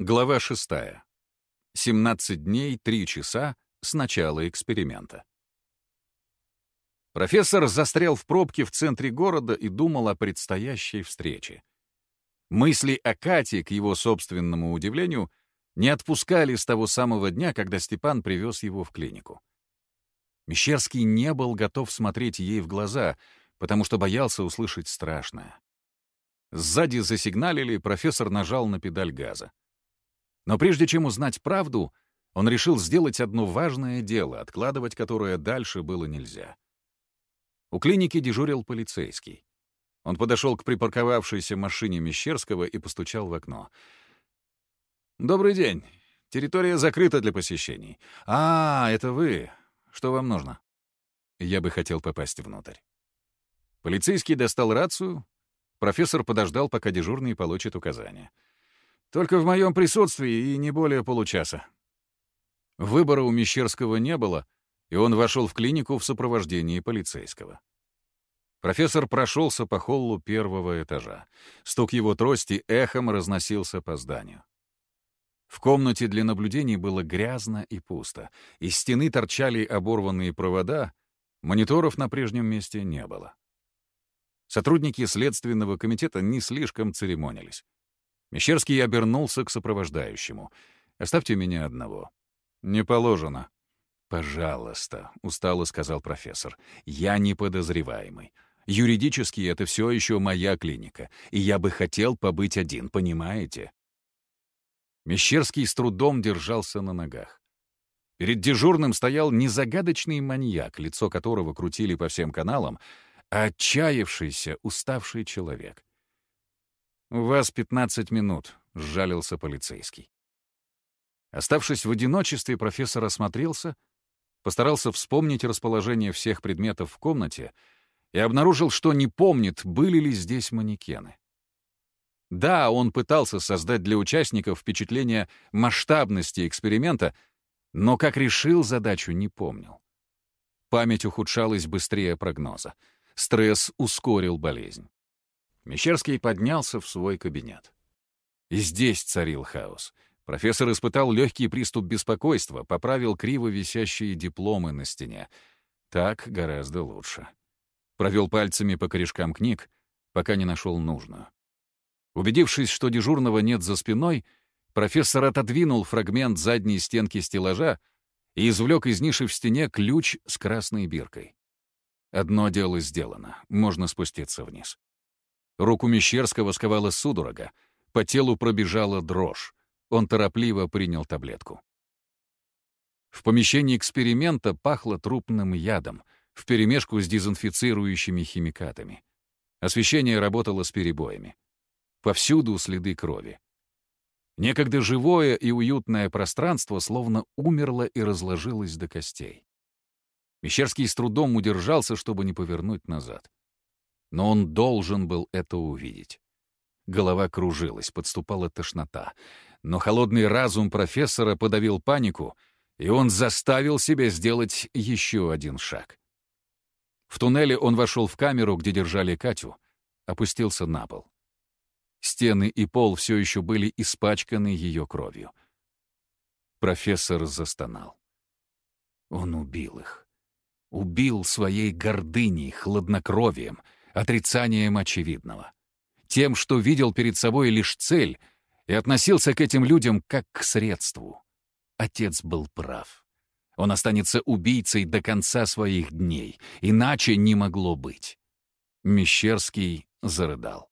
Глава 6. 17 дней, 3 часа с начала эксперимента. Профессор застрял в пробке в центре города и думал о предстоящей встрече. Мысли о Кате, к его собственному удивлению, не отпускали с того самого дня, когда Степан привез его в клинику. Мещерский не был готов смотреть ей в глаза, потому что боялся услышать страшное. Сзади засигналили, профессор нажал на педаль газа. Но прежде чем узнать правду, он решил сделать одно важное дело, откладывать которое дальше было нельзя. У клиники дежурил полицейский. Он подошел к припарковавшейся машине Мещерского и постучал в окно. «Добрый день. Территория закрыта для посещений. А, это вы. Что вам нужно?» Я бы хотел попасть внутрь. Полицейский достал рацию. Профессор подождал, пока дежурный получит указания. Только в моем присутствии и не более получаса. Выбора у Мещерского не было, и он вошел в клинику в сопровождении полицейского. Профессор прошелся по холлу первого этажа. Стук его трости эхом разносился по зданию. В комнате для наблюдений было грязно и пусто. Из стены торчали оборванные провода, мониторов на прежнем месте не было. Сотрудники Следственного комитета не слишком церемонились. Мещерский обернулся к сопровождающему. «Оставьте меня одного». «Не положено». «Пожалуйста», — устало сказал профессор. «Я не подозреваемый. Юридически это все еще моя клиника, и я бы хотел побыть один, понимаете?» Мещерский с трудом держался на ногах. Перед дежурным стоял не загадочный маньяк, лицо которого крутили по всем каналам, а отчаявшийся, уставший человек. «У вас 15 минут», — сжалился полицейский. Оставшись в одиночестве, профессор осмотрелся, постарался вспомнить расположение всех предметов в комнате и обнаружил, что не помнит, были ли здесь манекены. Да, он пытался создать для участников впечатление масштабности эксперимента, но как решил задачу, не помнил. Память ухудшалась быстрее прогноза. Стресс ускорил болезнь. Мещерский поднялся в свой кабинет. И здесь царил хаос. Профессор испытал легкий приступ беспокойства, поправил криво висящие дипломы на стене. Так гораздо лучше. Провел пальцами по корешкам книг, пока не нашел нужную. Убедившись, что дежурного нет за спиной, профессор отодвинул фрагмент задней стенки стеллажа и извлек из ниши в стене ключ с красной биркой. Одно дело сделано, можно спуститься вниз. Руку Мещерского сковала судорога. По телу пробежала дрожь. Он торопливо принял таблетку. В помещении эксперимента пахло трупным ядом, вперемешку с дезинфицирующими химикатами. Освещение работало с перебоями. Повсюду следы крови. Некогда живое и уютное пространство словно умерло и разложилось до костей. Мещерский с трудом удержался, чтобы не повернуть назад но он должен был это увидеть. Голова кружилась, подступала тошнота. Но холодный разум профессора подавил панику, и он заставил себя сделать еще один шаг. В туннеле он вошел в камеру, где держали Катю, опустился на пол. Стены и пол все еще были испачканы ее кровью. Профессор застонал. Он убил их. Убил своей гордыней, хладнокровием — отрицанием очевидного. Тем, что видел перед собой лишь цель и относился к этим людям как к средству. Отец был прав. Он останется убийцей до конца своих дней, иначе не могло быть. Мещерский зарыдал.